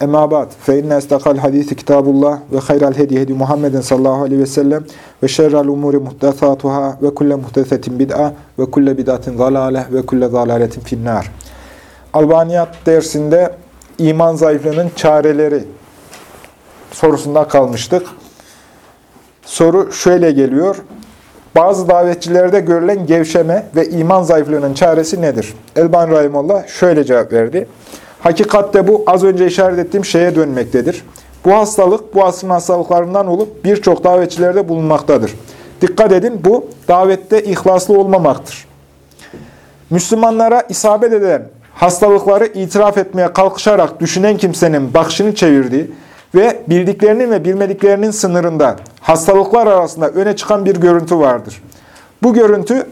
Emma ba'd fe inne istakal hadisi kitabullah ve hayral hedi hedi Muhammedin sallallahu aleyhi ve sellem ve şerrel umuri muhtesatuhâ ve kulle muhtesetin bid'a ve kulle bid'atin zalâleh ve kulle zalâletin finnâr. Albaniyat dersinde iman zayıflığının çareleri sorusunda kalmıştık. Soru şöyle geliyor. Bazı davetçilerde görülen gevşeme ve iman zayıflığının çaresi nedir? Elban Rahimullah şöyle cevap verdi. Hakikatte bu az önce işaret ettiğim şeye dönmektedir. Bu hastalık bu asrın hastalıklarından olup birçok davetçilerde bulunmaktadır. Dikkat edin bu davette ihlaslı olmamaktır. Müslümanlara isabet eden hastalıkları itiraf etmeye kalkışarak düşünen kimsenin bakışını çevirdiği ve bildiklerinin ve bilmediklerinin sınırında hastalıklar arasında öne çıkan bir görüntü vardır. Bu görüntü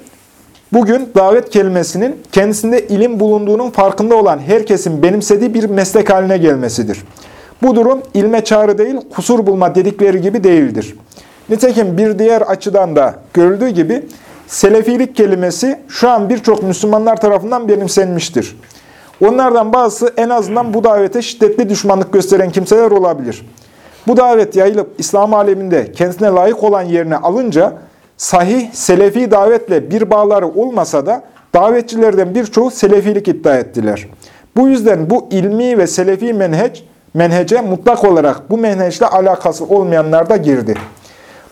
bugün davet kelimesinin kendisinde ilim bulunduğunun farkında olan herkesin benimsediği bir meslek haline gelmesidir. Bu durum ilme çağrı değil, kusur bulma dedikleri gibi değildir. Nitekim bir diğer açıdan da görüldüğü gibi selefilik kelimesi şu an birçok Müslümanlar tarafından benimsenmiştir. Onlardan bazısı en azından bu davete şiddetli düşmanlık gösteren kimseler olabilir. Bu davet yayılıp İslam aleminde kendisine layık olan yerine alınca sahih selefi davetle bir bağları olmasa da davetçilerden birçoğu selefilik iddia ettiler. Bu yüzden bu ilmi ve selefi menheç, menhece mutlak olarak bu menheçle alakası olmayanlar da girdi.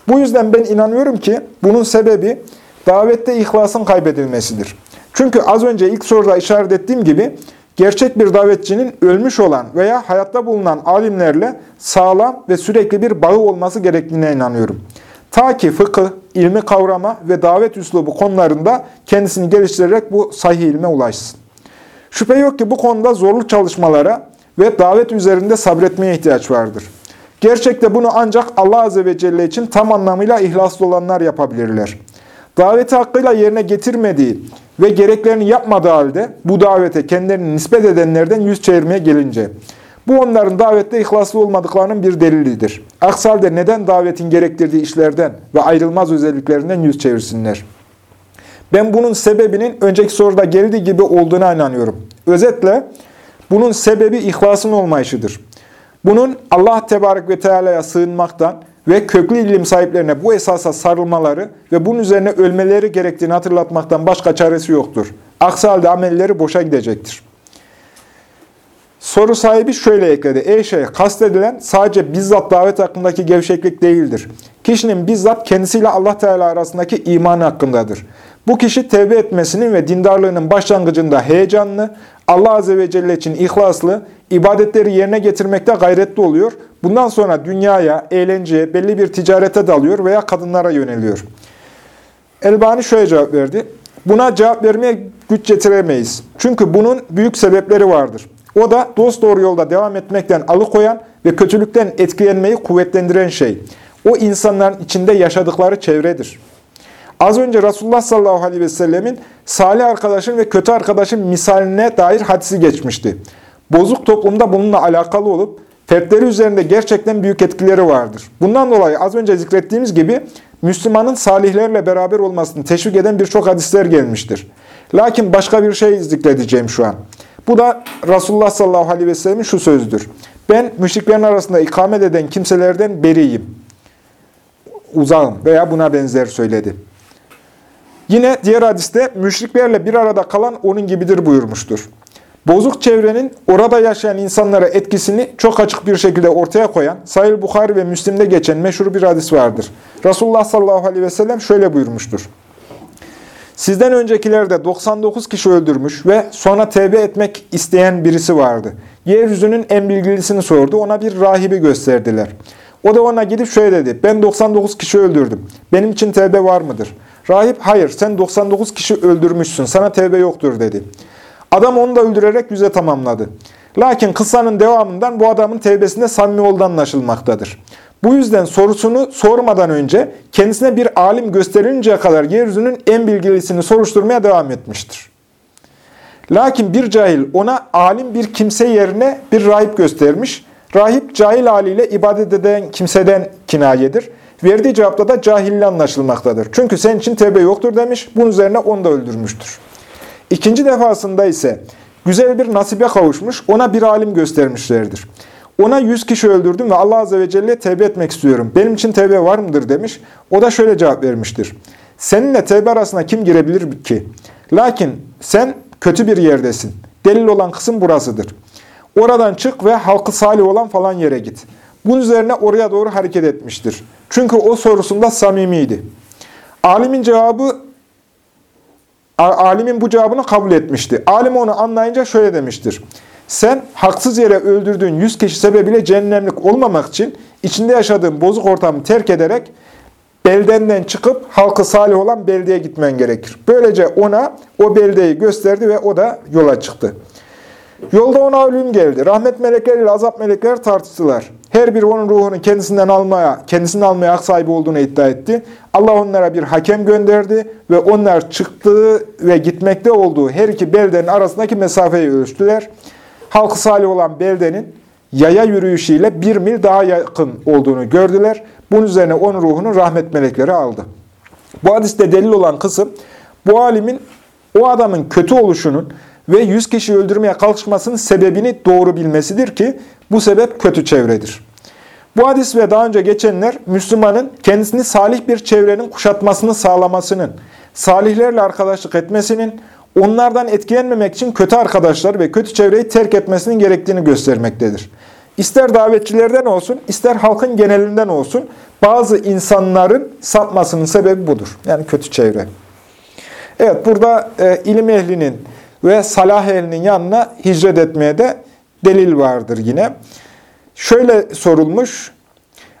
Bu yüzden ben inanıyorum ki bunun sebebi davette ihlasın kaybedilmesidir. Çünkü az önce ilk soruda işaret ettiğim gibi gerçek bir davetçinin ölmüş olan veya hayatta bulunan alimlerle sağlam ve sürekli bir bağı olması gerektiğine inanıyorum. Ta ki fıkıh, ilmi kavrama ve davet üslubu konularında kendisini geliştirerek bu sahih ilme ulaşsın. Şüphe yok ki bu konuda zorlu çalışmalara ve davet üzerinde sabretmeye ihtiyaç vardır. Gerçekte bunu ancak Allah Azze ve Celle için tam anlamıyla ihlaslı olanlar yapabilirler. Daveti hakkıyla yerine getirmediği ve gereklerini yapmadığı halde bu davete kendilerini nispet edenlerden yüz çevirmeye gelince, bu onların davette ihlaslı olmadıklarının bir delilidir. Aksi halde neden davetin gerektirdiği işlerden ve ayrılmaz özelliklerinden yüz çevirsinler? Ben bunun sebebinin önceki soruda geldiği gibi olduğuna inanıyorum. Özetle bunun sebebi ihlasın olmayışıdır. Bunun Allah Tebarek ve Teala'ya sığınmaktan ve köklü ilim sahiplerine bu esasa sarılmaları ve bunun üzerine ölmeleri gerektiğini hatırlatmaktan başka çaresi yoktur. Aksi halde amelleri boşa gidecektir. Soru sahibi şöyle ekledi. Ey şeyh, kastedilen sadece bizzat davet hakkındaki gevşeklik değildir. Kişinin bizzat kendisiyle Allah Teala arasındaki imanı hakkındadır. Bu kişi tevbe etmesinin ve dindarlığının başlangıcında heyecanlı, Allah Azze ve Celle için ihlaslı, ibadetleri yerine getirmekte gayretli oluyor. Bundan sonra dünyaya, eğlenceye, belli bir ticarete dalıyor veya kadınlara yöneliyor. Elbani şöyle cevap verdi. Buna cevap vermeye güç getiremeyiz. Çünkü bunun büyük sebepleri vardır. O da dost doğru yolda devam etmekten alıkoyan ve kötülükten etkilenmeyi kuvvetlendiren şey. O insanların içinde yaşadıkları çevredir. Az önce Resulullah sallallahu aleyhi ve sellemin salih arkadaşın ve kötü arkadaşın misaline dair hadisi geçmişti. Bozuk toplumda bununla alakalı olup fertleri üzerinde gerçekten büyük etkileri vardır. Bundan dolayı az önce zikrettiğimiz gibi Müslümanın salihlerle beraber olmasını teşvik eden birçok hadisler gelmiştir. Lakin başka bir şey zikredeceğim şu an. Bu da Resulullah sallallahu aleyhi ve sellemin şu sözdür. Ben müşriklerin arasında ikamet eden kimselerden beriyim. Uzağım veya buna benzer söyledi. Yine diğer hadiste müşriklerle bir arada kalan onun gibidir buyurmuştur. Bozuk çevrenin orada yaşayan insanlara etkisini çok açık bir şekilde ortaya koyan Sahih Bukhari ve Müslim'de geçen meşhur bir hadis vardır. Resulullah sallallahu aleyhi ve sellem şöyle buyurmuştur. Sizden öncekilerde 99 kişi öldürmüş ve sonra tevbe etmek isteyen birisi vardı. Yeryüzünün en bilgilisini sordu, ona bir rahibi gösterdiler. O da ona gidip şöyle dedi, ben 99 kişi öldürdüm, benim için tevbe var mıdır? Rahip, hayır sen 99 kişi öldürmüşsün, sana tevbe yoktur dedi. Adam onu da öldürerek yüze tamamladı. Lakin kıssanın devamından bu adamın tevbesinde samimi olduğu anlaşılmaktadır. Bu yüzden sorusunu sormadan önce kendisine bir alim gösterinceye kadar yeryüzünün en bilgilisini soruşturmaya devam etmiştir. Lakin bir cahil ona alim bir kimse yerine bir rahip göstermiş. Rahip cahil haliyle ibadet eden kimseden kinayedir. Verdiği cevapta da cahille anlaşılmaktadır. Çünkü senin için tevbe yoktur demiş. Bunun üzerine onu da öldürmüştür. İkinci defasında ise güzel bir nasibe kavuşmuş, ona bir alim göstermişlerdir. Ona yüz kişi öldürdüm ve Allah Azze ve Celle tevbe etmek istiyorum. Benim için tevbe var mıdır demiş. O da şöyle cevap vermiştir. Seninle tevbe arasına kim girebilir ki? Lakin sen kötü bir yerdesin. Delil olan kısım burasıdır. Oradan çık ve halkı salih olan falan yere git. Bunun üzerine oraya doğru hareket etmiştir. Çünkü o sorusunda samimiydi. Alimin cevabı alimin bu cevabını kabul etmişti. Alim onu anlayınca şöyle demiştir. Sen haksız yere öldürdüğün yüz kişi sebebiyle cehennemlik olmamak için içinde yaşadığın bozuk ortamı terk ederek beldenden çıkıp halkı salih olan beldeye gitmen gerekir. Böylece ona o beldeyi gösterdi ve o da yola çıktı. Yolda ona ölüm geldi. Rahmet melekleri ile azap melekleri tartıştılar. Her biri onun ruhunu kendisinden almaya, kendisinden almaya hak sahibi olduğunu iddia etti. Allah onlara bir hakem gönderdi ve onlar çıktığı ve gitmekte olduğu her iki beldenin arasındaki mesafeyi ölçtüler. Halkı salih olan beldenin yaya yürüyüşüyle bir mil daha yakın olduğunu gördüler. Bunun üzerine onun ruhunu rahmet melekleri aldı. Bu hadiste delil olan kısım, bu alimin o adamın kötü oluşunun ve yüz kişi öldürmeye kalkışmasının sebebini doğru bilmesidir ki bu sebep kötü çevredir. Bu hadis ve daha önce geçenler Müslümanın kendisini salih bir çevrenin kuşatmasını sağlamasının, salihlerle arkadaşlık etmesinin, onlardan etkilenmemek için kötü arkadaşlar ve kötü çevreyi terk etmesinin gerektiğini göstermektedir. İster davetçilerden olsun, ister halkın genelinden olsun bazı insanların sapmasının sebebi budur. Yani kötü çevre. Evet burada e, ilim ehlinin ve salah ehlinin yanına hicret etmeye de delil vardır yine. Şöyle sorulmuş,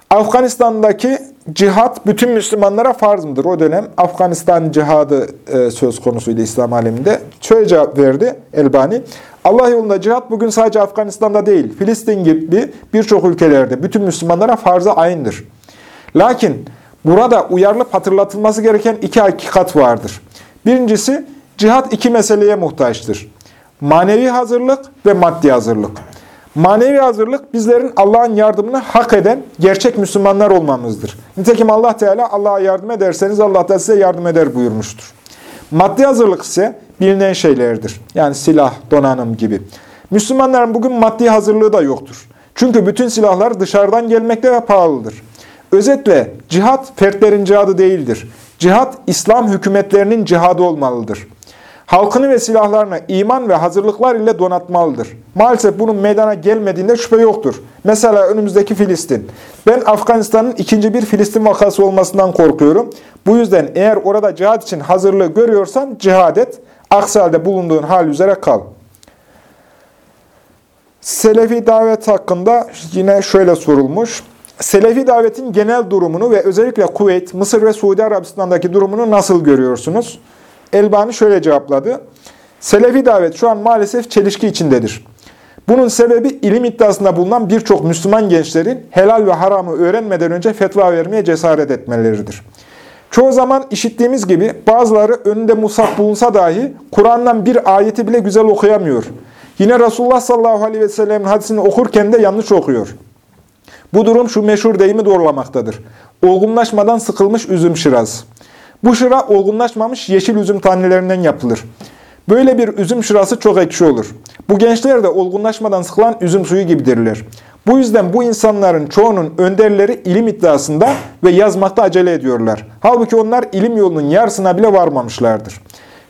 Afganistan'daki cihat bütün Müslümanlara farz mıdır? O dönem Afganistan cihadı e, söz konusuydu İslam aleminde. Şöyle cevap verdi Elbani. Allah yolunda cihat bugün sadece Afganistan'da değil, Filistin gibi birçok ülkelerde bütün Müslümanlara farz-ı ayındır. Lakin burada uyarılıp hatırlatılması gereken iki hakikat vardır. Birincisi, cihat iki meseleye muhtaçtır. Manevi hazırlık ve maddi hazırlık. Manevi hazırlık bizlerin Allah'ın yardımını hak eden gerçek Müslümanlar olmamızdır. Nitekim Allah Teala Allah'a yardım ederseniz Allah da size yardım eder buyurmuştur. Maddi hazırlık ise bilinen şeylerdir. Yani silah, donanım gibi. Müslümanların bugün maddi hazırlığı da yoktur. Çünkü bütün silahlar dışarıdan gelmekte ve pahalıdır. Özetle cihat fertlerin cihadı değildir. Cihat İslam hükümetlerinin cihadı olmalıdır halkını ve silahlarını iman ve hazırlıklar ile donatmalıdır. Maalesef bunun meydana gelmediğinde şüphe yoktur. Mesela önümüzdeki Filistin. Ben Afganistan'ın ikinci bir Filistin vakası olmasından korkuyorum. Bu yüzden eğer orada cihad için hazırlığı görüyorsan cihad et. Aksi halde bulunduğun hal üzere kal. Selefi davet hakkında yine şöyle sorulmuş. Selefi davetin genel durumunu ve özellikle Kuveyt, Mısır ve Suudi Arabistan'daki durumunu nasıl görüyorsunuz? Elbani şöyle cevapladı. Selefi davet şu an maalesef çelişki içindedir. Bunun sebebi ilim iddiasında bulunan birçok Müslüman gençlerin helal ve haramı öğrenmeden önce fetva vermeye cesaret etmeleridir. Çoğu zaman işittiğimiz gibi bazıları önünde musaf bulunsa dahi Kur'an'dan bir ayeti bile güzel okuyamıyor. Yine Resulullah sallallahu aleyhi ve sellem'in hadisini okurken de yanlış okuyor. Bu durum şu meşhur deyimi doğrulamaktadır. Olgunlaşmadan sıkılmış üzüm şiraz. Bu şıra olgunlaşmamış yeşil üzüm tanelerinden yapılır. Böyle bir üzüm şırası çok ekşi olur. Bu gençler de olgunlaşmadan sıkılan üzüm suyu gibidirler. Bu yüzden bu insanların çoğunun önderleri ilim iddiasında ve yazmakta acele ediyorlar. Halbuki onlar ilim yolunun yarısına bile varmamışlardır.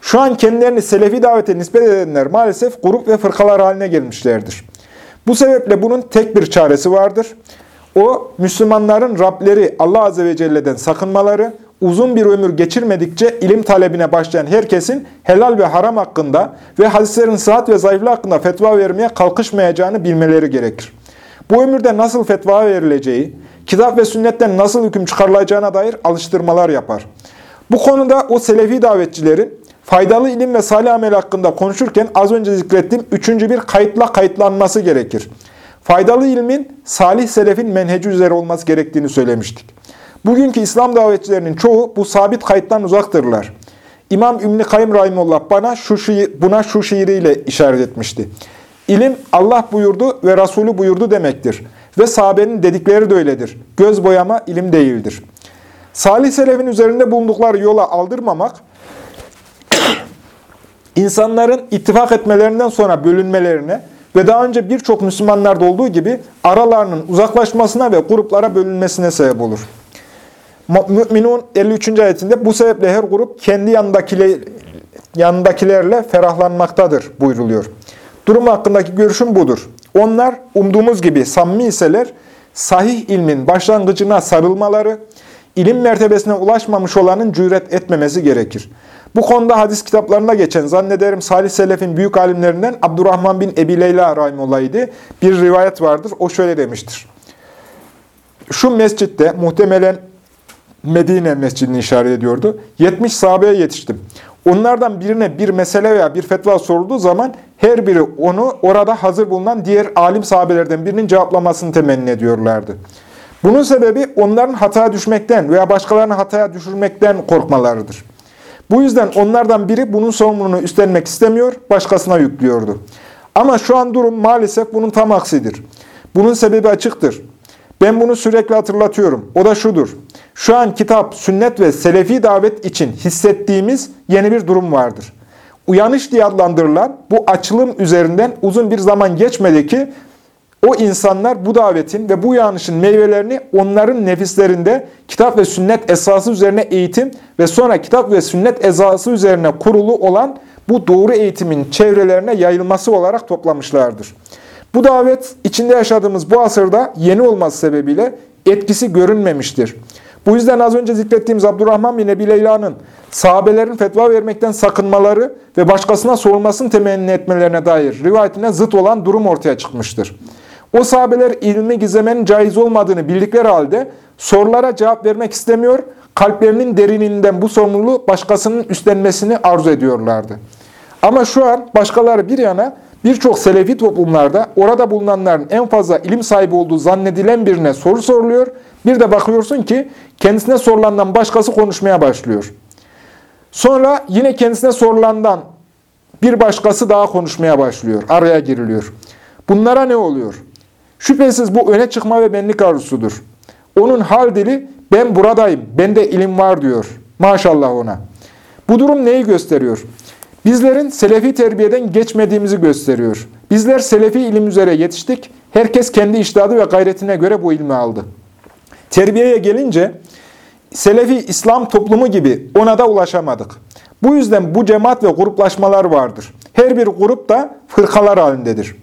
Şu an kendilerini selefi davete nispet edenler maalesef grup ve fırkalar haline gelmişlerdir. Bu sebeple bunun tek bir çaresi vardır. O, Müslümanların Rableri Allah Azze ve Celle'den sakınmaları, uzun bir ömür geçirmedikçe ilim talebine başlayan herkesin helal ve haram hakkında ve hadislerin sıhhat ve zayıflığı hakkında fetva vermeye kalkışmayacağını bilmeleri gerekir. Bu ömürde nasıl fetva verileceği, kitap ve sünnetten nasıl hüküm çıkarılacağına dair alıştırmalar yapar. Bu konuda o selefi davetçilerin faydalı ilim ve salih amel hakkında konuşurken az önce zikrettiğim üçüncü bir kayıtla kayıtlanması gerekir. faydalı ilmin salih selefin menheci üzere olması gerektiğini söylemiştik. Bugünkü İslam davetçilerinin çoğu bu sabit kayıttan uzaktırlar. İmam İbn-i Kayyum Rahimullah bana şu şiir, buna şu şiiriyle işaret etmişti. İlim Allah buyurdu ve Resulü buyurdu demektir. Ve sahabenin dedikleri de öyledir. Göz boyama ilim değildir. Salih selefin üzerinde bulundukları yola aldırmamak, insanların ittifak etmelerinden sonra bölünmelerine ve daha önce birçok Müslümanlarda olduğu gibi aralarının uzaklaşmasına ve gruplara bölünmesine sebep olur. Mü'minun 53. ayetinde bu sebeple her grup kendi yanındakiler, yanındakilerle ferahlanmaktadır buyruluyor. Durum hakkındaki görüşüm budur. Onlar umduğumuz gibi samimi iseler sahih ilmin başlangıcına sarılmaları, ilim mertebesine ulaşmamış olanın cüret etmemesi gerekir. Bu konuda hadis kitaplarında geçen zannederim Salih Selef'in büyük alimlerinden Abdurrahman bin Ebi Leyla Rahimullah'ydı. Bir rivayet vardır. O şöyle demiştir. Şu mescitte muhtemelen Medine mescidini işaret ediyordu. 70 sahabeye yetiştim. Onlardan birine bir mesele veya bir fetva sorulduğu zaman her biri onu orada hazır bulunan diğer alim sahabelerden birinin cevaplamasını temenni ediyorlardı. Bunun sebebi onların hataya düşmekten veya başkalarını hataya düşürmekten korkmalarıdır. Bu yüzden onlardan biri bunun sorumluluğunu üstlenmek istemiyor, başkasına yüklüyordu. Ama şu an durum maalesef bunun tam aksidir. Bunun sebebi açıktır. Ben bunu sürekli hatırlatıyorum. O da şudur. Şu an kitap, sünnet ve selefi davet için hissettiğimiz yeni bir durum vardır. Uyanış diye adlandırılan bu açılım üzerinden uzun bir zaman geçmedi ki o insanlar bu davetin ve bu uyanışın meyvelerini onların nefislerinde kitap ve sünnet esası üzerine eğitim ve sonra kitap ve sünnet esası üzerine kurulu olan bu doğru eğitimin çevrelerine yayılması olarak toplamışlardır. Bu davet içinde yaşadığımız bu asırda yeni olması sebebiyle etkisi görünmemiştir. Bu yüzden az önce zikrettiğimiz Abdurrahman bin Ebi Leyla'nın sahabelerin fetva vermekten sakınmaları ve başkasına sorulmasını temenni etmelerine dair rivayetine zıt olan durum ortaya çıkmıştır. O sahabeler ilmi gizlemenin caiz olmadığını bildikleri halde sorulara cevap vermek istemiyor, kalplerinin derinliğinden bu sorumluluğu başkasının üstlenmesini arzu ediyorlardı. Ama şu an başkaları bir yana birçok selefi toplumlarda orada bulunanların en fazla ilim sahibi olduğu zannedilen birine soru soruluyor. Bir de bakıyorsun ki kendisine sorulandan başkası konuşmaya başlıyor. Sonra yine kendisine sorulandan bir başkası daha konuşmaya başlıyor. Araya giriliyor. Bunlara ne oluyor? Şüphesiz bu öne çıkma ve benlik arzusudur. Onun hal dili ben buradayım, bende ilim var diyor. Maşallah ona. Bu durum neyi gösteriyor? Bizlerin selefi terbiyeden geçmediğimizi gösteriyor. Bizler selefi ilim üzere yetiştik. Herkes kendi iştahadı ve gayretine göre bu ilmi aldı. Terbiyeye gelince selefi İslam toplumu gibi ona da ulaşamadık. Bu yüzden bu cemaat ve gruplaşmalar vardır. Her bir grup da fırkalar halindedir.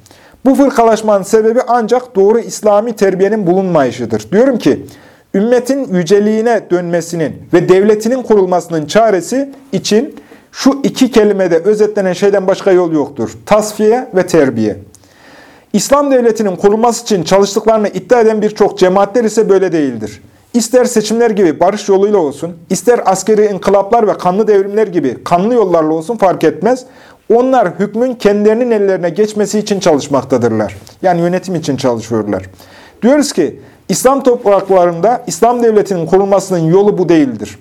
Bu fırkalaşmanın sebebi ancak doğru İslami terbiyenin bulunmayışıdır. Diyorum ki, ümmetin yüceliğine dönmesinin ve devletinin kurulmasının çaresi için şu iki kelimede özetlenen şeyden başka yol yoktur. Tasfiye ve terbiye. İslam devletinin kurulması için çalıştıklarını iddia eden birçok cemaatler ise böyle değildir. İster seçimler gibi barış yoluyla olsun, ister askeri inkılaplar ve kanlı devrimler gibi kanlı yollarla olsun fark etmez. Onlar hükmün kendilerinin ellerine geçmesi için çalışmaktadırlar. Yani yönetim için çalışıyorlar. Diyoruz ki İslam topraklarında İslam devletinin kurulmasının yolu bu değildir.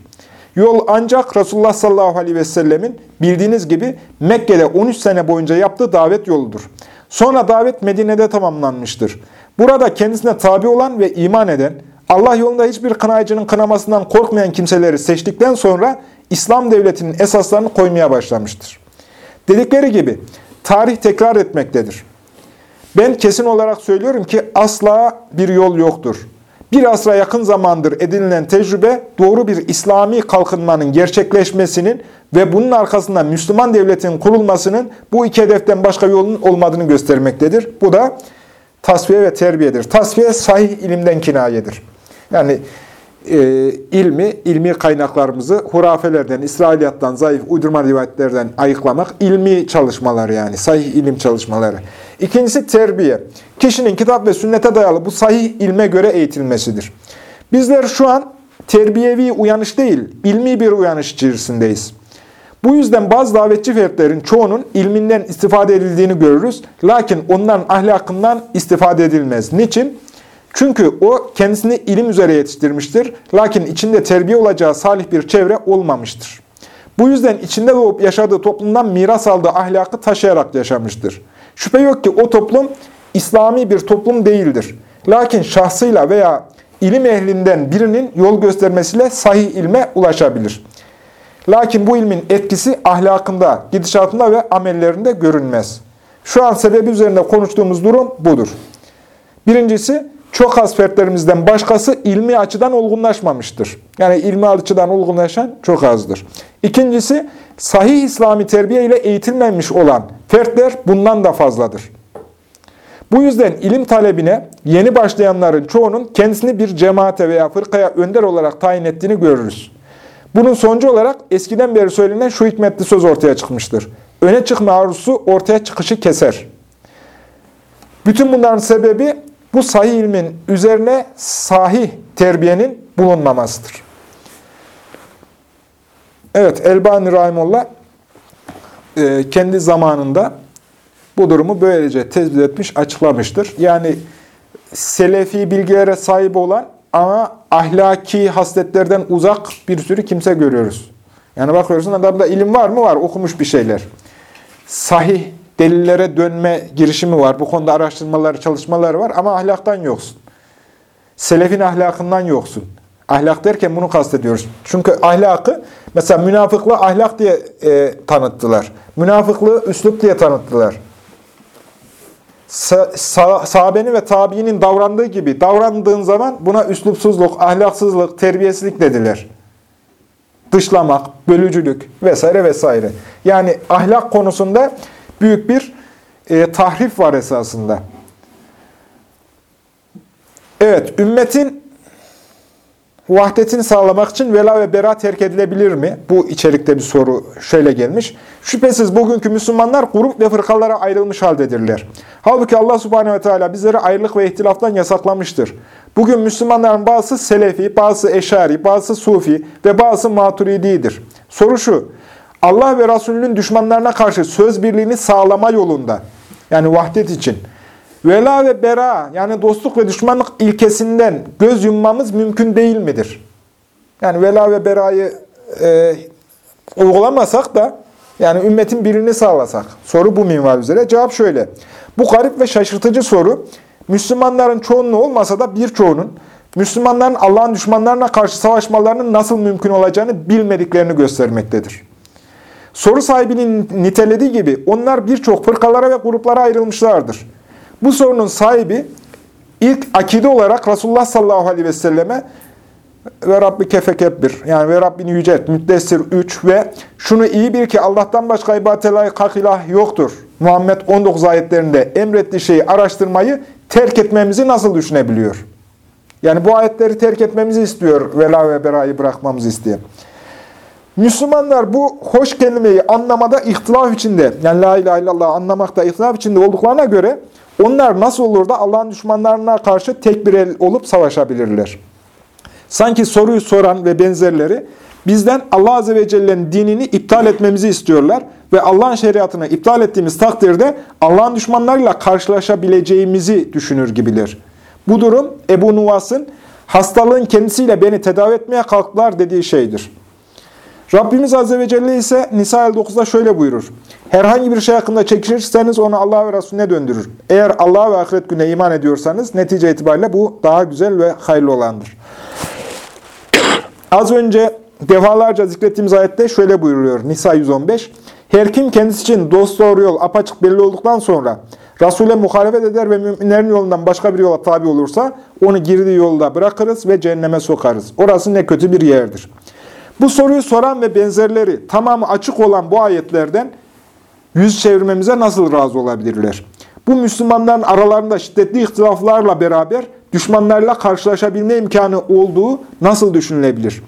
Yol ancak Resulullah sallallahu aleyhi ve sellemin bildiğiniz gibi Mekke'de 13 sene boyunca yaptığı davet yoludur. Sonra davet Medine'de tamamlanmıştır. Burada kendisine tabi olan ve iman eden, Allah yolunda hiçbir kınayıcının kınamasından korkmayan kimseleri seçtikten sonra İslam devletinin esaslarını koymaya başlamıştır. Dedikleri gibi tarih tekrar etmektedir. Ben kesin olarak söylüyorum ki asla bir yol yoktur. Bir asra yakın zamandır edinilen tecrübe doğru bir İslami kalkınmanın gerçekleşmesinin ve bunun arkasında Müslüman devletin kurulmasının bu iki hedeften başka yolun olmadığını göstermektedir. Bu da tasfiye ve terbiyedir. Tasfiye sahih ilimden kinayedir. Yani e, ilmi, ilmi kaynaklarımızı hurafelerden, İsrailiyattan, zayıf uydurma rivayetlerden ayıklamak, ilmi çalışmalar yani, sahih ilim çalışmaları. İkincisi terbiye. Kişinin kitap ve sünnete dayalı bu sahih ilme göre eğitilmesidir. Bizler şu an terbiyevi uyanış değil, ilmi bir uyanış içerisindeyiz. Bu yüzden bazı davetçi fertlerin çoğunun ilminden istifade edildiğini görürüz. Lakin onların ahlakından istifade edilmez. Niçin? Çünkü o kendisini ilim üzere yetiştirmiştir. Lakin içinde terbiye olacağı salih bir çevre olmamıştır. Bu yüzden içinde doğup yaşadığı toplumdan miras aldığı ahlakı taşıyarak yaşamıştır. Şüphe yok ki o toplum İslami bir toplum değildir. Lakin şahsıyla veya ilim ehlinden birinin yol göstermesiyle sahih ilme ulaşabilir. Lakin bu ilmin etkisi ahlakında, gidişatında ve amellerinde görünmez. Şu an sebebi üzerinde konuştuğumuz durum budur. Birincisi, çok az fertlerimizden başkası ilmi açıdan olgunlaşmamıştır. Yani ilmi açıdan olgunlaşan çok azdır. İkincisi, sahih İslami terbiye ile eğitilmemiş olan fertler bundan da fazladır. Bu yüzden ilim talebine yeni başlayanların çoğunun kendisini bir cemaate veya fırkaya önder olarak tayin ettiğini görürüz. Bunun sonucu olarak eskiden beri söylenen şu hikmetli söz ortaya çıkmıştır. Öne çıkma arzusu ortaya çıkışı keser. Bütün bunların sebebi bu sahih ilmin üzerine sahih terbiyenin bulunmamasıdır. Evet, Elbani Rahimullah e, kendi zamanında bu durumu böylece tespit etmiş, açıklamıştır. Yani selefi bilgilere sahip olan ama ahlaki hasletlerden uzak bir sürü kimse görüyoruz. Yani bakıyorsun adamda ilim var mı? Var. Okumuş bir şeyler. Sahih delillere dönme girişimi var. Bu konuda araştırmaları, çalışmaları var ama ahlaktan yoksun. Selefin ahlakından yoksun. Ahlak derken bunu kastediyoruz. Çünkü ahlakı mesela münafıklığı ahlak diye e, tanıttılar. Münafıklığı üslup diye tanıttılar. Sa sa sahabenin ve tabiinin davrandığı gibi davrandığın zaman buna üslupsuzluk, ahlaksızlık, terbiyesizlik dediler. Dışlamak, bölücülük vesaire vesaire. Yani ahlak konusunda büyük bir e, tahrif var esasında. Evet, ümmetin vahdetini sağlamak için vela ve bera terk edilebilir mi? Bu içerikte bir soru şöyle gelmiş. Şüphesiz bugünkü Müslümanlar grup ve fırkalara ayrılmış haldedirler. Halbuki Allah subhanehu ve teala bizleri ayrılık ve ihtilaftan yasaklamıştır. Bugün Müslümanların bazısı Selefi, bazısı Eşari, bazısı Sufi ve bazısı Maturidi'dir. Soru şu, Allah ve Resulünün düşmanlarına karşı söz birliğini sağlama yolunda, yani vahdet için, vela ve bera, yani dostluk ve düşmanlık ilkesinden göz yummamız mümkün değil midir? Yani vela ve berayı e, uygulamasak da, yani ümmetin birini sağlasak. Soru bu minval üzere. Cevap şöyle. Bu garip ve şaşırtıcı soru, Müslümanların çoğunluğu olmasa da birçoğunun, Müslümanların Allah'ın düşmanlarına karşı savaşmalarının nasıl mümkün olacağını bilmediklerini göstermektedir. Soru sahibinin nitelediği gibi onlar birçok fırkalara ve gruplara ayrılmışlardır. Bu sorunun sahibi ilk akide olarak Resulullah sallallahu aleyhi ve selleme ve Rabbi kefekebbir yani ve Rabbini yücelt, müddessir 3 ve şunu iyi bil ki Allah'tan başka ibadete layık hak yoktur. Muhammed 19 ayetlerinde emrettiği şeyi araştırmayı terk etmemizi nasıl düşünebiliyor? Yani bu ayetleri terk etmemizi istiyor vela ve berayı bırakmamızı isteyen. Müslümanlar bu hoş kelimeyi anlamada ihtilaf içinde, yani la ilahe illallah anlamakta ihtilaf içinde olduklarına göre onlar nasıl olur da Allah'ın düşmanlarına karşı tek bir el olup savaşabilirler? Sanki soruyu soran ve benzerleri bizden Allah Azze ve Celle'nin dinini iptal etmemizi istiyorlar ve Allah'ın şeriatını iptal ettiğimiz takdirde Allah'ın düşmanlarıyla karşılaşabileceğimizi düşünür gibiler. Bu durum Ebu Nuvas'ın hastalığın kendisiyle beni tedavi etmeye kalktılar dediği şeydir. Rabbimiz Azze ve Celle ise Nisa 9'da şöyle buyurur. Herhangi bir şey hakkında çekişirseniz onu Allah ve Resulüne döndürür. Eğer Allah ve ahiret gününe iman ediyorsanız netice itibariyle bu daha güzel ve hayırlı olandır. Az önce defalarca zikrettiğimiz ayette şöyle buyuruyor Nisa 115. Her kim kendisi için dost doğru yol apaçık belli olduktan sonra Resul'e muhalefet eder ve müminlerin yolundan başka bir yola tabi olursa onu girdiği yolda bırakırız ve cehenneme sokarız. Orası ne kötü bir yerdir. Bu soruyu soran ve benzerleri tamamı açık olan bu ayetlerden yüz çevirmemize nasıl razı olabilirler? Bu Müslümanların aralarında şiddetli ihtilaflarla beraber düşmanlarla karşılaşabilme imkanı olduğu nasıl düşünülebilir?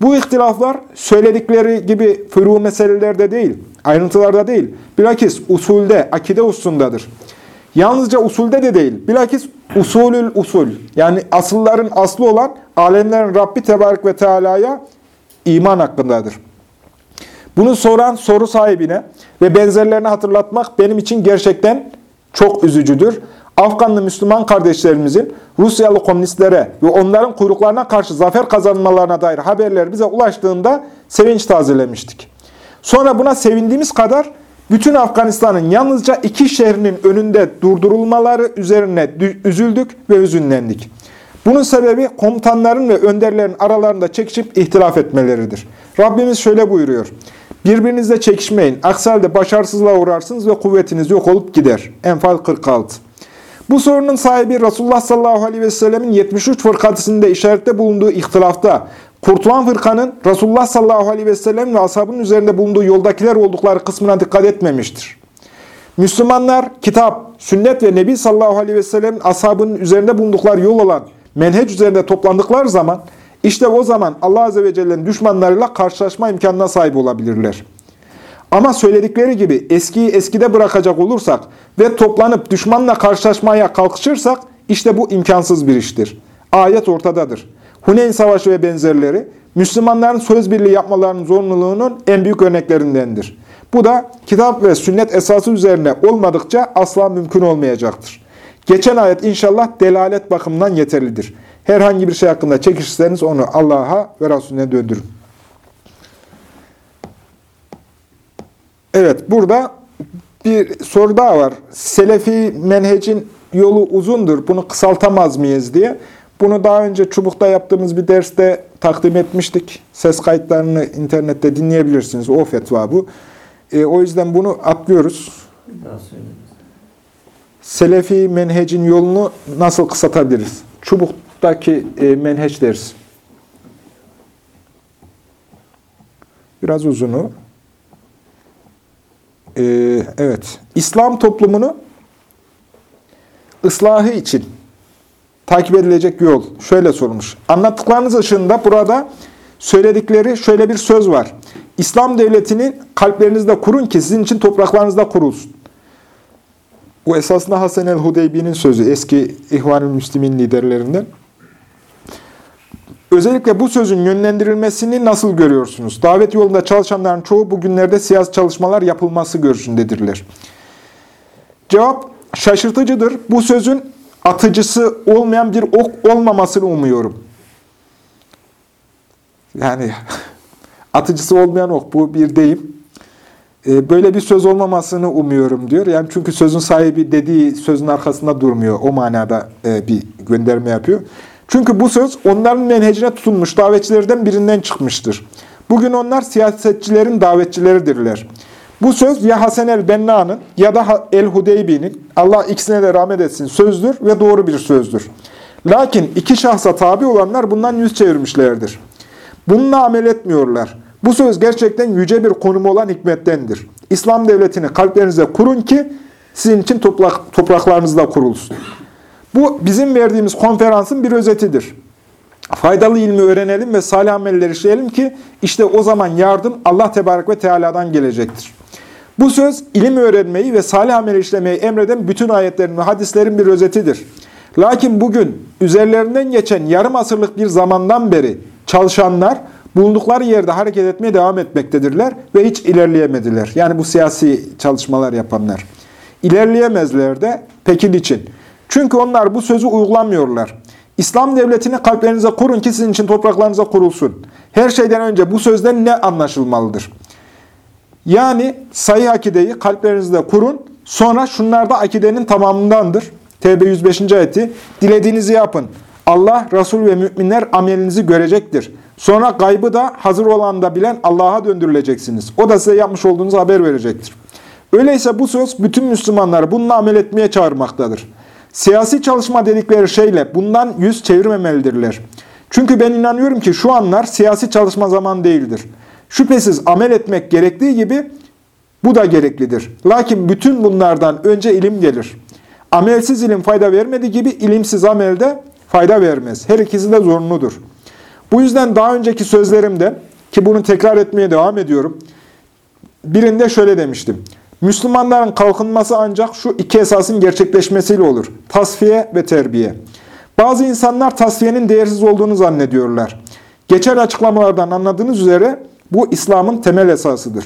Bu ihtilaflar söyledikleri gibi furu meselelerde değil, ayrıntılarda değil, bilakis usulde, akide hususundadır. Yalnızca usulde de değil, bilakis usulül usul, yani asılların aslı olan alemlerin Rabbi Tebarek ve Teala'ya iman hakkındadır. Bunu soran soru sahibine ve benzerlerini hatırlatmak benim için gerçekten çok üzücüdür. Afganlı Müslüman kardeşlerimizin Rusyalı komünistlere ve onların kuyruklarına karşı zafer kazanmalarına dair haberler bize ulaştığında sevinç tazelemiştik. Sonra buna sevindiğimiz kadar bütün Afganistan'ın yalnızca iki şehrinin önünde durdurulmaları üzerine üzüldük ve üzünlendik. Bunun sebebi komutanların ve önderlerin aralarında çekişip ihtilaf etmeleridir. Rabbimiz şöyle buyuruyor. Birbirinizle çekişmeyin. Aksi başarısızlığa uğrarsınız ve kuvvetiniz yok olup gider. Enfal 46 Bu sorunun sahibi Resulullah sallallahu aleyhi ve sellemin 73 fırkatısında işarette bulunduğu ihtilafta kurtulan fırkanın Resulullah sallallahu aleyhi ve sellem ve ashabının üzerinde bulunduğu yoldakiler oldukları kısmına dikkat etmemiştir. Müslümanlar kitap, sünnet ve Nebi sallallahu aleyhi ve sellem'in ashabının üzerinde bulundukları yol olan menheç üzerinde toplandıkları zaman işte o zaman Allah Azze ve Celle'nin düşmanlarıyla karşılaşma imkanına sahip olabilirler. Ama söyledikleri gibi eskiyi eskide bırakacak olursak ve toplanıp düşmanla karşılaşmaya kalkışırsak işte bu imkansız bir iştir. Ayet ortadadır. Huneyn Savaşı ve benzerleri Müslümanların söz birliği yapmalarının zorunluluğunun en büyük örneklerindendir. Bu da kitap ve sünnet esası üzerine olmadıkça asla mümkün olmayacaktır. Geçen ayet inşallah delalet bakımından yeterlidir. Herhangi bir şey hakkında çekişirseniz onu Allah'a ve Resulüne döndürün. Evet, burada bir soru daha var. Selefi menhecin yolu uzundur, bunu kısaltamaz mıyız diye. Bunu daha önce Çubuk'ta yaptığımız bir derste takdim etmiştik. Ses kayıtlarını internette dinleyebilirsiniz. O fetva bu. E, o yüzden bunu atlıyoruz. Selefi menhecin yolunu nasıl kısaltabiliriz? Çubuk'taki e, menheç ders. Biraz uzunu. Ee, evet. İslam toplumunu ıslahı için takip edilecek yol şöyle sormuş. Anlattıklarınız ışığında burada söyledikleri şöyle bir söz var. İslam devletini kalplerinizde kurun ki sizin için topraklarınızda kurulsun. Bu esasında Hasan el-Hudeybi'nin sözü, eski İhvan-ı Müslim'in liderlerinden. Özellikle bu sözün yönlendirilmesini nasıl görüyorsunuz? Davet yolunda çalışanların çoğu bugünlerde siyasi çalışmalar yapılması görüşündedirler. Cevap şaşırtıcıdır. Bu sözün atıcısı olmayan bir ok olmamasını umuyorum. Yani atıcısı olmayan ok bu bir deyim. Ee, böyle bir söz olmamasını umuyorum diyor. Yani çünkü sözün sahibi dediği sözün arkasında durmuyor. O manada e, bir gönderme yapıyor. Çünkü bu söz onların menhecine tutunmuş davetçilerden birinden çıkmıştır. Bugün onlar siyasetçilerin davetçileridirler. Bu söz ya Hasan el-Benna'nın ya da el-Hudeybi'nin, Allah ikisine de rahmet etsin, sözdür ve doğru bir sözdür. Lakin iki şahsa tabi olanlar bundan yüz çevirmişlerdir. Bununla amel etmiyorlar. Bu söz gerçekten yüce bir konumu olan hikmettendir. İslam devletini kalplerinize kurun ki sizin için toprak, topraklarınızda kurulsun. Bu bizim verdiğimiz konferansın bir özetidir. Faydalı ilmi öğrenelim ve salih ameller işleyelim ki işte o zaman yardım Allah Tebarek ve Teala'dan gelecektir. Bu söz ilim öğrenmeyi ve salih amel işlemeyi emreden bütün ayetlerin ve hadislerin bir özetidir. Lakin bugün üzerlerinden geçen yarım asırlık bir zamandan beri çalışanlar bulundukları yerde hareket etmeye devam etmektedirler ve hiç ilerleyemediler. Yani bu siyasi çalışmalar yapanlar. İlerleyemezler de pekin için. Çünkü onlar bu sözü uygulamıyorlar. İslam devletini kalplerinize kurun ki sizin için topraklarınıza kurulsun. Her şeyden önce bu sözden ne anlaşılmalıdır? Yani sayı akideyi kalplerinizde kurun. Sonra şunlar da akidenin tamamındandır. Tevbe 105. ayeti. Dilediğinizi yapın. Allah, Resul ve müminler amelinizi görecektir. Sonra gaybı da hazır olan da bilen Allah'a döndürüleceksiniz. O da size yapmış olduğunuz haber verecektir. Öyleyse bu söz bütün Müslümanları bununla amel etmeye çağırmaktadır. Siyasi çalışma dedikleri şeyle bundan yüz çevirmemelidirler. Çünkü ben inanıyorum ki şu anlar siyasi çalışma zaman değildir. Şüphesiz amel etmek gerektiği gibi bu da gereklidir. Lakin bütün bunlardan önce ilim gelir. Amelsiz ilim fayda vermediği gibi ilimsiz amelde fayda vermez. Her ikisi de zorunludur. Bu yüzden daha önceki sözlerimde ki bunu tekrar etmeye devam ediyorum. Birinde şöyle demiştim. Müslümanların kalkınması ancak şu iki esasın gerçekleşmesiyle olur. Tasfiye ve terbiye. Bazı insanlar tasfiyenin değersiz olduğunu zannediyorlar. Geçen açıklamalardan anladığınız üzere Bu İslam'ın temel esasıdır.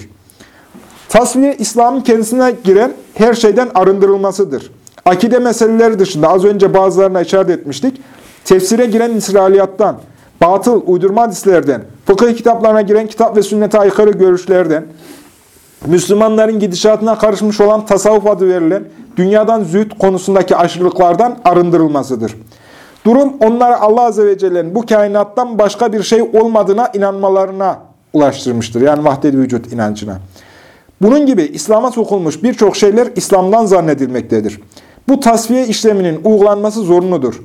Tasfiye, İslam'ın kendisine giren her şeyden arındırılmasıdır. Akide meseleleri dışında az önce bazılarına işaret etmiştik. Tefsire giren İsrailiyattan, batıl, uydurma hadislerden, fıkıh kitaplarına giren kitap ve sünnete aykırı görüşlerden, Müslümanların gidişatına karışmış olan tasavvuf adı verilen dünyadan züht konusundaki aşırılıklardan arındırılmasıdır. Durum onları Allah Azze ve Celle'nin bu kainattan başka bir şey olmadığına inanmalarına ulaştırmıştır. Yani vahdet vücut inancına. Bunun gibi İslam'a sokulmuş birçok şeyler İslam'dan zannedilmektedir. Bu tasfiye işleminin uygulanması zorunludur.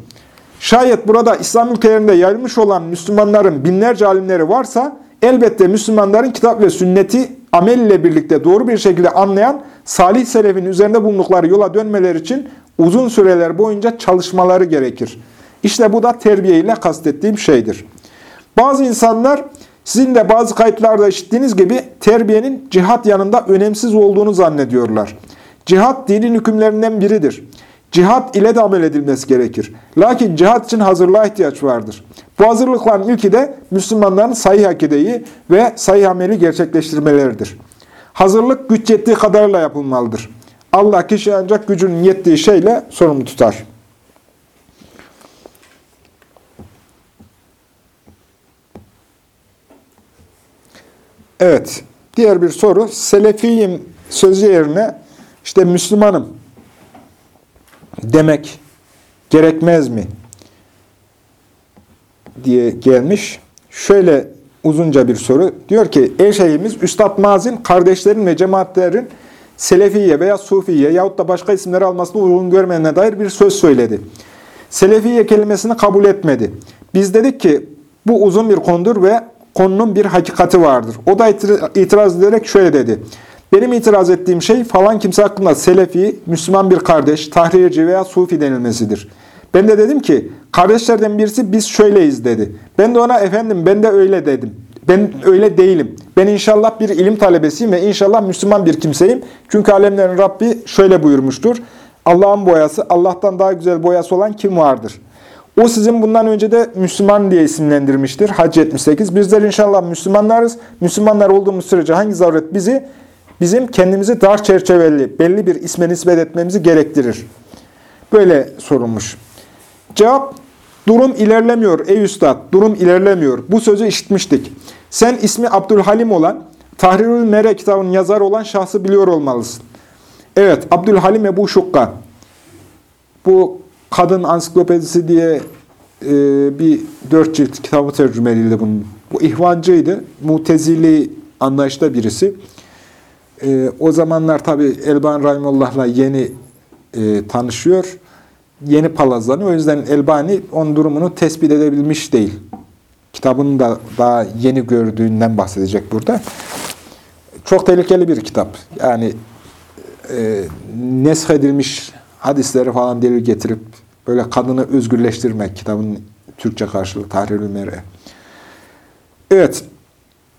Şayet burada İslam ülkelerinde yayılmış olan Müslümanların binlerce alimleri varsa, elbette Müslümanların kitap ve sünneti amel ile birlikte doğru bir şekilde anlayan salih selefin üzerinde bulundukları yola dönmeler için uzun süreler boyunca çalışmaları gerekir. İşte bu da terbiye ile kastettiğim şeydir. Bazı insanlar sizin de bazı kayıtlarda işittiğiniz gibi terbiyenin cihat yanında önemsiz olduğunu zannediyorlar. Cihat dinin hükümlerinden biridir. Cihat ile de amel edilmesi gerekir. Lakin cihat için hazırlığa ihtiyaç vardır. Bu hazırlıkların ilki de Müslümanların sahih akideyi ve sahih ameli gerçekleştirmeleridir. Hazırlık güç yettiği kadarıyla yapılmalıdır. Allah kişi ancak gücünün yettiği şeyle sorumlu tutar. Evet, diğer bir soru. Selefiyim sözü yerine işte Müslümanım demek gerekmez mi? diye gelmiş. Şöyle uzunca bir soru. Diyor ki, ey şeyhimiz Üstad Mazin kardeşlerin ve cemaatlerin Selefiye veya Sufiye yahut da başka isimleri almasını uygun görmeyene dair bir söz söyledi. Selefiye kelimesini kabul etmedi. Biz dedik ki bu uzun bir konudur ve konunun bir hakikati vardır. O da itiraz ederek şöyle dedi. Benim itiraz ettiğim şey falan kimse hakkında Selefi, Müslüman bir kardeş, tahrirci veya Sufi denilmesidir. Ben de dedim ki kardeşlerden birisi biz şöyleyiz dedi. Ben de ona efendim ben de öyle dedim. Ben öyle değilim. Ben inşallah bir ilim talebesiyim ve inşallah Müslüman bir kimseyim. Çünkü alemlerin Rabbi şöyle buyurmuştur. Allah'ın boyası, Allah'tan daha güzel boyası olan kim vardır? O sizin bundan önce de Müslüman diye isimlendirmiştir. Hac 78. Bizler inşallah Müslümanlarız. Müslümanlar olduğumuz sürece hangi zaruret bizi, bizim kendimizi dar çerçeveli, belli bir isme nispet etmemizi gerektirir. Böyle sorulmuş. Cevap, durum ilerlemiyor ey üstad, durum ilerlemiyor. Bu sözü işitmiştik. Sen ismi Abdülhalim olan, Tahrirül Mere kitabının yazarı olan şahsı biliyor olmalısın. Evet, Abdülhalim Ebu Şukka. Bu kadın ansiklopedisi diye e, bir dört cilt kitabı tercüme edildi bunun. Bu ihvancıydı. Mutezili anlayışta birisi. E, o zamanlar tabi Elban Rahimullah'la yeni e, tanışıyor. Yeni palazlanıyor. O yüzden Elbani onun durumunu tespit edebilmiş değil. Kitabını da daha yeni gördüğünden bahsedecek burada. Çok tehlikeli bir kitap. Yani e, nesh edilmiş hadisleri falan delil getirip böyle kadını özgürleştirmek kitabın Türkçe karşılığı Tahrirül Mer'e. Evet,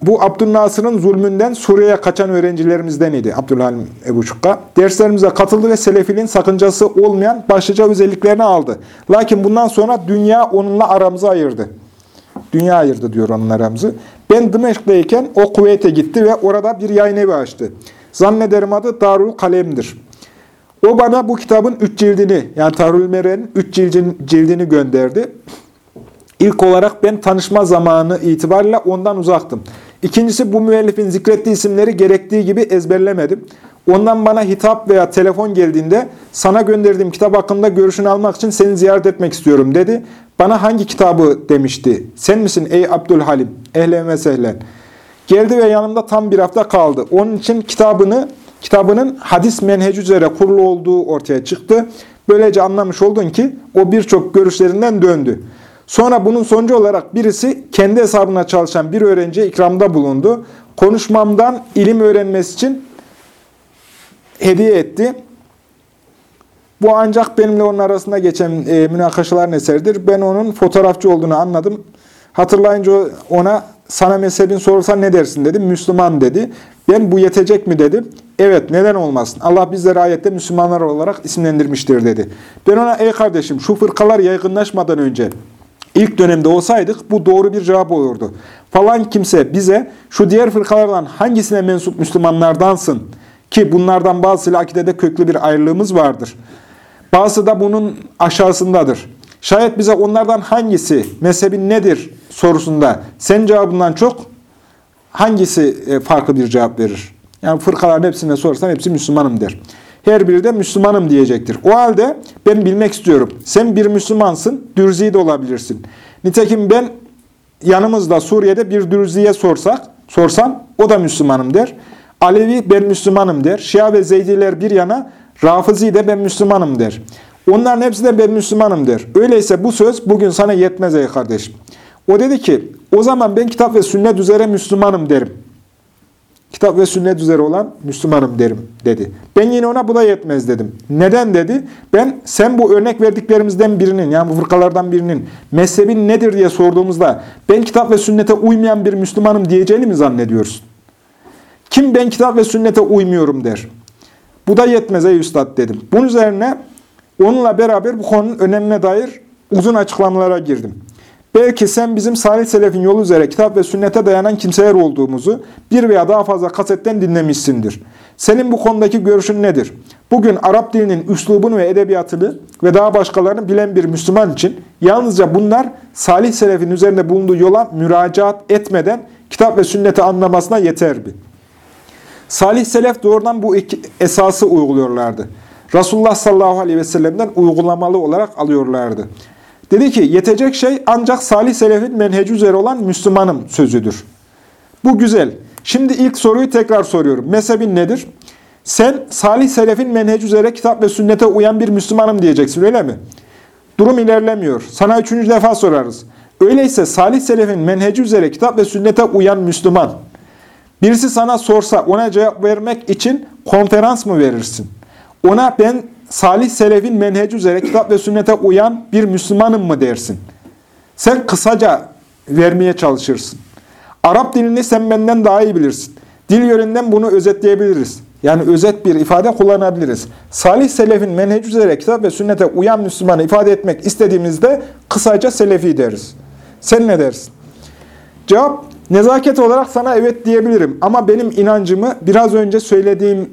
bu Abdülnasır'ın zulmünden Suriye'ye kaçan öğrencilerimizden idi Abdülhalim Ebu Şukka. Derslerimize katıldı ve Selefiliğin sakıncası olmayan başlıca özelliklerini aldı. Lakin bundan sonra dünya onunla aramızı ayırdı. Dünya ayırdı diyor onun aramızı. Ben Dımeşk'teyken o Kuveyt'e gitti ve orada bir yayın evi açtı. Zannederim adı Darul Kalem'dir. O bana bu kitabın üç cildini, yani Tarul Meren'in üç cildini gönderdi. İlk olarak ben tanışma zamanı itibariyle ondan uzaktım. İkincisi bu müellifin zikrettiği isimleri gerektiği gibi ezberlemedim. Ondan bana hitap veya telefon geldiğinde sana gönderdiğim kitap hakkında görüşünü almak için seni ziyaret etmek istiyorum dedi. Bana hangi kitabı demişti. Sen misin ey Abdülhalim? Ehlen ve sehlen. Geldi ve yanımda tam bir hafta kaldı. Onun için kitabını kitabının hadis menheci üzere kurulu olduğu ortaya çıktı. Böylece anlamış oldun ki o birçok görüşlerinden döndü. Sonra bunun sonucu olarak birisi kendi hesabına çalışan bir öğrenciye ikramda bulundu. Konuşmamdan ilim öğrenmesi için hediye etti. Bu ancak benimle onun arasında geçen e, münakaşaların eseridir. Ben onun fotoğrafçı olduğunu anladım. Hatırlayınca ona sana mezhebin sorulsa ne dersin dedim. Müslüman dedi. Ben bu yetecek mi dedim. Evet neden olmasın. Allah bizleri ayette Müslümanlar olarak isimlendirmiştir dedi. Ben ona ey kardeşim şu fırkalar yaygınlaşmadan önce ilk dönemde olsaydık bu doğru bir cevap olurdu. Falan kimse bize şu diğer fırkalardan hangisine mensup Müslümanlardansın ki bunlardan bazısıyla akidede köklü bir ayrılığımız vardır. Bazısı da bunun aşağısındadır. Şayet bize onlardan hangisi, mezhebin nedir sorusunda sen cevabından çok hangisi e, farklı bir cevap verir? Yani fırkaların hepsine sorsan hepsi Müslümanım der. Her biri de Müslümanım diyecektir. O halde ben bilmek istiyorum. Sen bir Müslümansın, dürzi de olabilirsin. Nitekim ben yanımızda Suriye'de bir dürziye sorsak, sorsam o da Müslümanım der. Alevi ben Müslümanım der. Şia ve Zeydiler bir yana, Rafizi de ben Müslümanım der. Onların hepsi de ben Müslümanım der. Öyleyse bu söz bugün sana yetmez ey kardeşim. O dedi ki, o zaman ben kitap ve sünnet üzere Müslümanım derim. Kitap ve sünnet üzere olan Müslümanım derim dedi. Ben yine ona bu da yetmez dedim. Neden dedi? Ben sen bu örnek verdiklerimizden birinin yani bu fırkalardan birinin mezhebin nedir diye sorduğumuzda ben kitap ve sünnete uymayan bir Müslümanım diyeceğini mi zannediyorsun? Kim ben kitap ve sünnete uymuyorum der. Bu da yetmez ey üstad dedim. Bunun üzerine onunla beraber bu konunun önemine dair uzun açıklamalara girdim. Belki sen bizim salih selefin yolu üzere kitap ve sünnete dayanan kimseler olduğumuzu bir veya daha fazla kasetten dinlemişsindir. Senin bu konudaki görüşün nedir? Bugün Arap dilinin üslubunu ve edebiyatını ve daha başkalarını bilen bir Müslüman için yalnızca bunlar salih selefin üzerinde bulunduğu yola müracaat etmeden kitap ve sünneti anlamasına yeter mi? Salih selef doğrudan bu iki esası uyguluyorlardı. Resulullah sallallahu aleyhi ve sellem'den uygulamalı olarak alıyorlardı. Dedi ki yetecek şey ancak salih selefin menheci üzere olan Müslümanım sözüdür. Bu güzel. Şimdi ilk soruyu tekrar soruyorum. Mezhebin nedir? Sen salih selefin menheci üzere kitap ve sünnete uyan bir Müslümanım diyeceksin öyle mi? Durum ilerlemiyor. Sana üçüncü defa sorarız. Öyleyse salih selefin menheci üzere kitap ve sünnete uyan Müslüman. Birisi sana sorsa ona cevap vermek için konferans mı verirsin? Ona ben salih selefin menheci üzere kitap ve sünnete uyan bir Müslümanım mı dersin? Sen kısaca vermeye çalışırsın. Arap dilini sen benden daha iyi bilirsin. Dil yönünden bunu özetleyebiliriz. Yani özet bir ifade kullanabiliriz. Salih selefin menheci üzere kitap ve sünnete uyan Müslümanı ifade etmek istediğimizde kısaca selefi deriz. Sen ne dersin? Cevap, nezaket olarak sana evet diyebilirim. Ama benim inancımı biraz önce söylediğim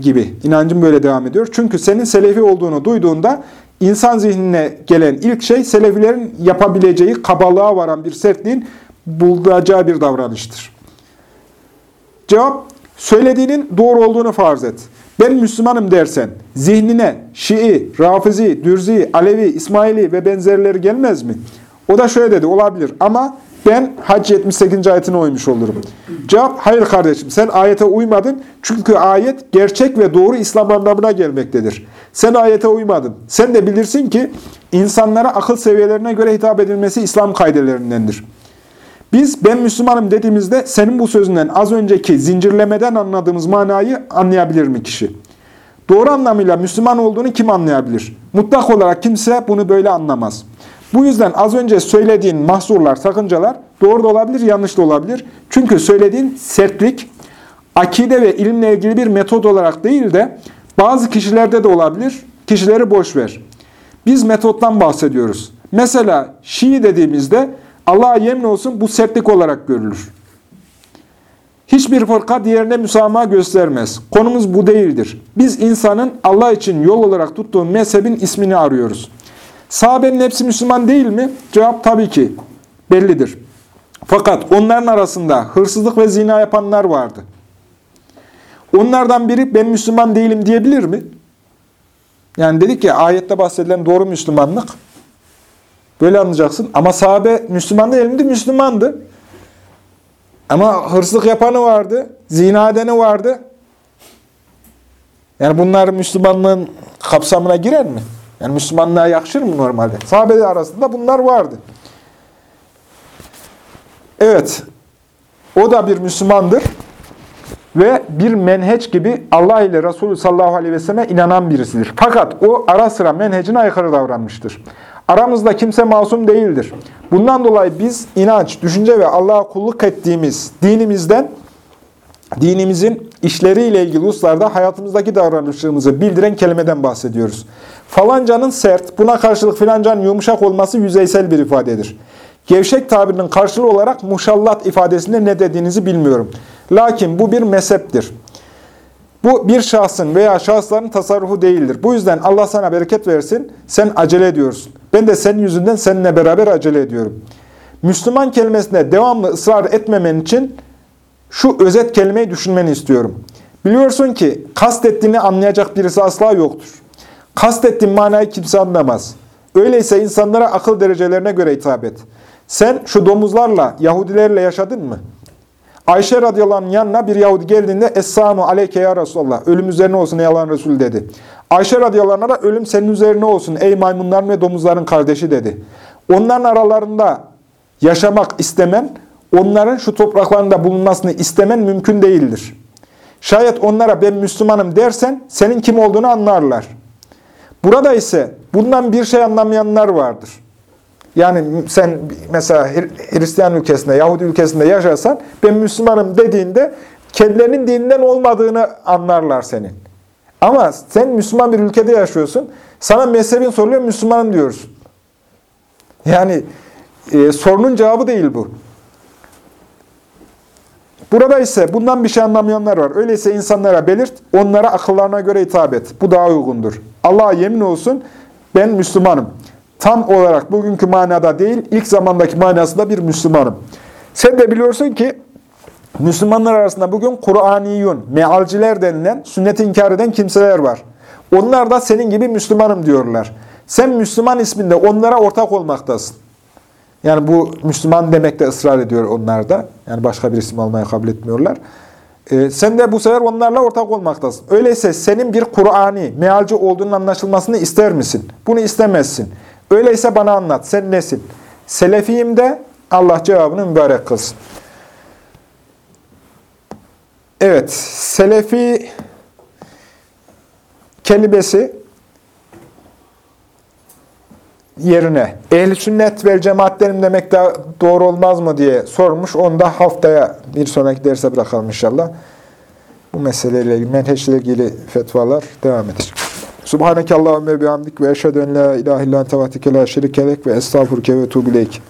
gibi inancım böyle devam ediyor. Çünkü senin selefi olduğunu duyduğunda insan zihnine gelen ilk şey selefilerin yapabileceği kabalığa varan bir sertliğin bulacağı bir davranıştır. Cevap, söylediğinin doğru olduğunu farz et. Ben Müslümanım dersen zihnine Şii, Rafizi, Dürzi, Alevi, İsmaili ve benzerleri gelmez mi? O da şöyle dedi, olabilir ama ben Hac 78. ayetine uymuş olurum. Cevap, hayır kardeşim sen ayete uymadın. Çünkü ayet gerçek ve doğru İslam anlamına gelmektedir. Sen ayete uymadın. Sen de bilirsin ki insanlara akıl seviyelerine göre hitap edilmesi İslam kaidelerindendir. Biz ben Müslümanım dediğimizde senin bu sözünden az önceki zincirlemeden anladığımız manayı anlayabilir mi kişi? Doğru anlamıyla Müslüman olduğunu kim anlayabilir? Mutlak olarak kimse bunu böyle anlamaz. Bu yüzden az önce söylediğin mahsurlar, sakıncalar doğru da olabilir, yanlış da olabilir. Çünkü söylediğin sertlik, akide ve ilimle ilgili bir metod olarak değil de bazı kişilerde de olabilir. Kişileri boş ver. Biz metottan bahsediyoruz. Mesela Şii dediğimizde Allah'a yemin olsun bu sertlik olarak görülür. Hiçbir fırka diğerine müsamaha göstermez. Konumuz bu değildir. Biz insanın Allah için yol olarak tuttuğu mezhebin ismini arıyoruz. Sahabenin hepsi Müslüman değil mi? Cevap tabii ki. Bellidir. Fakat onların arasında hırsızlık ve zina yapanlar vardı. Onlardan biri ben Müslüman değilim diyebilir mi? Yani dedik ki ayette bahsedilen doğru Müslümanlık. Böyle anlayacaksın. Ama sahabe Müslüman değil miydi? Müslümandı. Ama hırsızlık yapanı vardı. Zina edeni vardı. Yani bunlar Müslümanlığın kapsamına girer mi? Yani Müslümanlığa yakışır mı normalde? Sahabeler arasında bunlar vardı. Evet, o da bir Müslümandır ve bir menheç gibi Allah ile Resulü sallallahu aleyhi ve selleme inanan birisidir. Fakat o ara sıra menhecine aykırı davranmıştır. Aramızda kimse masum değildir. Bundan dolayı biz inanç, düşünce ve Allah'a kulluk ettiğimiz dinimizden, dinimizin işleriyle ilgili hususlarda hayatımızdaki davranışımızı bildiren kelimeden bahsediyoruz. Falancanın sert, buna karşılık filancanın yumuşak olması yüzeysel bir ifadedir. Gevşek tabirinin karşılığı olarak muşallat ifadesinde ne dediğinizi bilmiyorum. Lakin bu bir mezheptir. Bu bir şahsın veya şahısların tasarrufu değildir. Bu yüzden Allah sana bereket versin, sen acele ediyorsun. Ben de senin yüzünden seninle beraber acele ediyorum. Müslüman kelimesine devamlı ısrar etmemen için şu özet kelimeyi düşünmeni istiyorum. Biliyorsun ki kastettiğini anlayacak birisi asla yoktur. Kastettiğin manayı kimse anlamaz. Öyleyse insanlara akıl derecelerine göre hitap et. Sen şu domuzlarla, Yahudilerle yaşadın mı? Ayşe radıyallahu anh'ın yanına bir Yahudi geldiğinde Esselamu aleyke ya Resulallah. Ölüm üzerine olsun ey Allah'ın dedi. Ayşe radıyallahu anh'a ölüm senin üzerine olsun ey maymunların ve domuzların kardeşi dedi. Onların aralarında yaşamak istemen, onların şu topraklarında bulunmasını istemen mümkün değildir. Şayet onlara ben Müslümanım dersen senin kim olduğunu anlarlar. Burada ise bundan bir şey anlamayanlar vardır. Yani sen mesela Hristiyan ülkesinde, Yahudi ülkesinde yaşarsan ben Müslümanım dediğinde kendilerinin dininden olmadığını anlarlar senin. Ama sen Müslüman bir ülkede yaşıyorsun. Sana mezhebin soruluyor, Müslümanım diyorsun. Yani e, sorunun cevabı değil bu. Burada ise bundan bir şey anlamayanlar var. Öyleyse insanlara belirt, onlara akıllarına göre hitap et. Bu daha uygundur. Allah'a yemin olsun ben Müslümanım. Tam olarak bugünkü manada değil, ilk zamandaki manasında bir Müslümanım. Sen de biliyorsun ki Müslümanlar arasında bugün Kur'aniyun, mealciler denilen, sünneti inkar eden kimseler var. Onlar da senin gibi Müslümanım diyorlar. Sen Müslüman isminde onlara ortak olmaktasın. Yani bu Müslüman demekte ısrar ediyor onlar da. Yani başka bir isim almaya kabul etmiyorlar. Ee, sen de bu sefer onlarla ortak olmaktasın. Öyleyse senin bir Kur'ani, mealci olduğunun anlaşılmasını ister misin? Bunu istemezsin. Öyleyse bana anlat. Sen nesin? Selefiyim de Allah cevabını mübarek kılsın. Evet, Selefi kelimesi yerine ehli sünnet ve cemaatlerim demek de doğru olmaz mı diye sormuş. Onu da haftaya bir sonraki derse bırakalım inşallah. Bu meseleyle ilgili, menheçle ilgili fetvalar devam edecek. Subhaneke Allahümme bihamdik ve eşhedü en la ilahe illan tevatike la şerikelek ve estağfurke ve tuğbileyk.